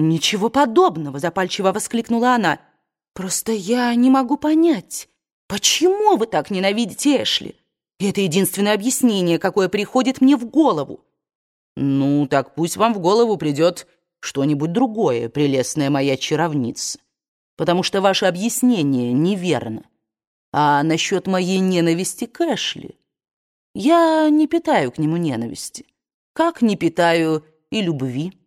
«Ничего подобного!» — запальчиво воскликнула она. «Просто я не могу понять, почему вы так ненавидите Эшли? Это единственное объяснение, какое приходит мне в голову». «Ну, так пусть вам в голову придет что-нибудь другое, прелестная моя чаровница, потому что ваше объяснение неверно. А насчет моей ненависти к Эшли, я не питаю к нему ненависти, как не питаю и любви.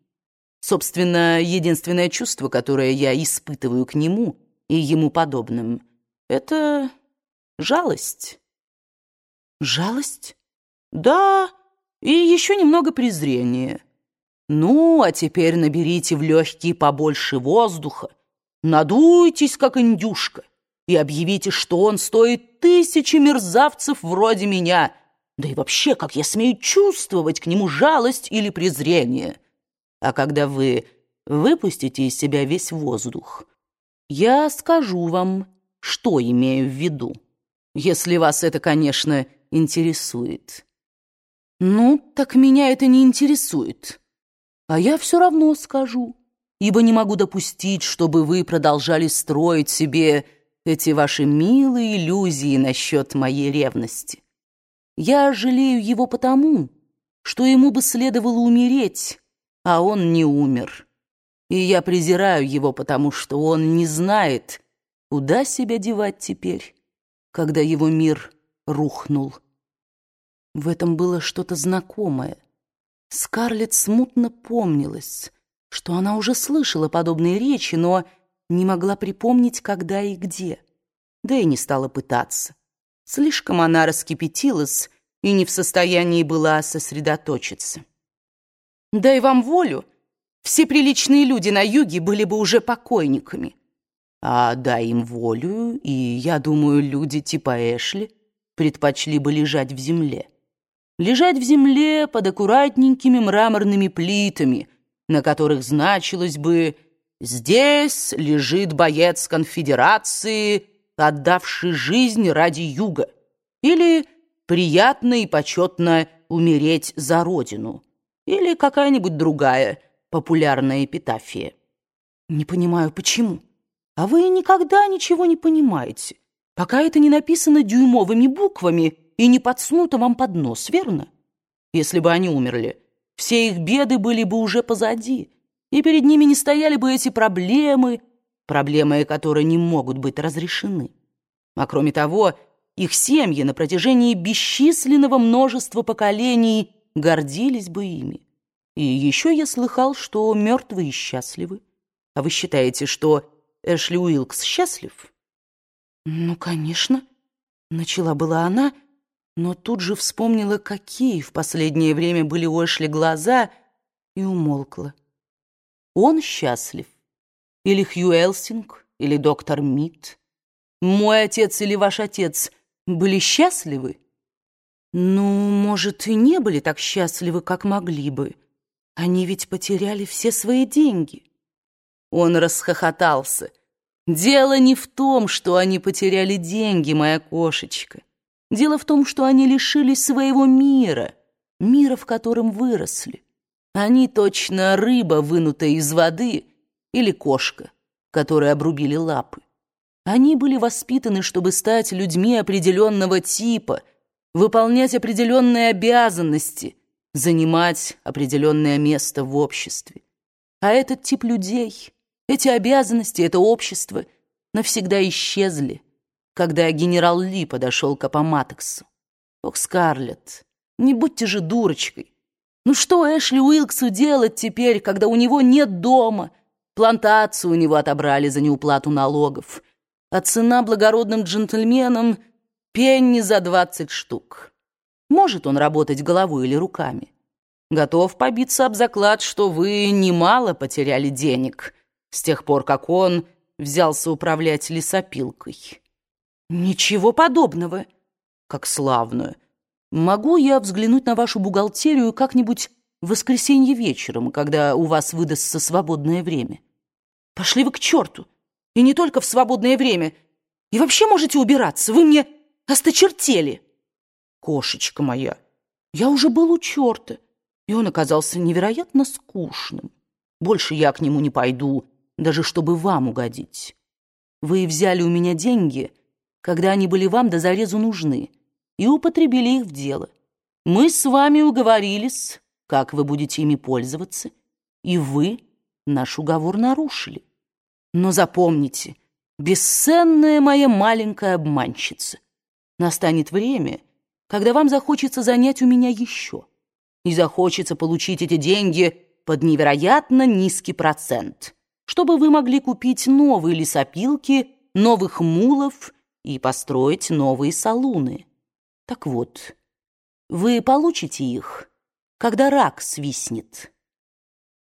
Собственно, единственное чувство, которое я испытываю к нему и ему подобным, это жалость. Жалость? Да, и еще немного презрения. Ну, а теперь наберите в легкие побольше воздуха, надуйтесь, как индюшка, и объявите, что он стоит тысячи мерзавцев вроде меня. Да и вообще, как я смею чувствовать к нему жалость или презрение? А когда вы выпустите из себя весь воздух, я скажу вам, что имею в виду, если вас это, конечно, интересует. Ну, так меня это не интересует. А я все равно скажу, ибо не могу допустить, чтобы вы продолжали строить себе эти ваши милые иллюзии насчет моей ревности. Я жалею его потому, что ему бы следовало умереть, а он не умер. И я презираю его, потому что он не знает, куда себя девать теперь, когда его мир рухнул. В этом было что-то знакомое. Скарлетт смутно помнилась, что она уже слышала подобные речи, но не могла припомнить, когда и где. Да и не стала пытаться. Слишком она раскипятилась и не в состоянии была сосредоточиться. Дай вам волю, все приличные люди на юге были бы уже покойниками. А дай им волю, и, я думаю, люди типа Эшли предпочли бы лежать в земле. Лежать в земле под аккуратненькими мраморными плитами, на которых значилось бы «Здесь лежит боец конфедерации, отдавший жизнь ради юга» или «Приятно и почетно умереть за родину» или какая-нибудь другая популярная эпитафия. Не понимаю, почему. А вы никогда ничего не понимаете, пока это не написано дюймовыми буквами и не подснуто вам под нос, верно? Если бы они умерли, все их беды были бы уже позади, и перед ними не стояли бы эти проблемы, проблемы, которые не могут быть разрешены. А кроме того, их семьи на протяжении бесчисленного множества поколений гордились бы ими. И еще я слыхал, что мертвые счастливы. А вы считаете, что Эшли Уилкс счастлив? Ну, конечно. Начала была она, но тут же вспомнила, какие в последнее время были у Эшли глаза, и умолкла. Он счастлив. Или Хью Элсинг, или доктор Мит. Мой отец или ваш отец были счастливы? Ну, может, и не были так счастливы, как могли бы. Они ведь потеряли все свои деньги. Он расхохотался. Дело не в том, что они потеряли деньги, моя кошечка. Дело в том, что они лишились своего мира, мира, в котором выросли. Они точно рыба, вынутая из воды, или кошка, которой обрубили лапы. Они были воспитаны, чтобы стать людьми определенного типа — выполнять определенные обязанности, занимать определенное место в обществе. А этот тип людей, эти обязанности, это общество навсегда исчезли, когда генерал Ли подошел к Апоматексу. Ох, Скарлетт, не будьте же дурочкой. Ну что Эшли Уилксу делать теперь, когда у него нет дома? Плантацию у него отобрали за неуплату налогов. А цена благородным джентльменам — Пенни за двадцать штук. Может он работать головой или руками. Готов побиться об заклад, что вы немало потеряли денег с тех пор, как он взялся управлять лесопилкой. Ничего подобного. Как славно. Могу я взглянуть на вашу бухгалтерию как-нибудь в воскресенье вечером, когда у вас выдастся свободное время? Пошли вы к черту. И не только в свободное время. И вообще можете убираться. Вы мне осточертели. Кошечка моя, я уже был у черта, и он оказался невероятно скучным. Больше я к нему не пойду, даже чтобы вам угодить. Вы взяли у меня деньги, когда они были вам до зарезу нужны, и употребили их в дело. Мы с вами уговорились, как вы будете ими пользоваться, и вы наш уговор нарушили. Но запомните, бесценная моя маленькая обманщица, настанет время, когда вам захочется занять у меня еще, и захочется получить эти деньги под невероятно низкий процент, чтобы вы могли купить новые лесопилки, новых мулов и построить новые салуны. Так вот, вы получите их, когда рак свистнет».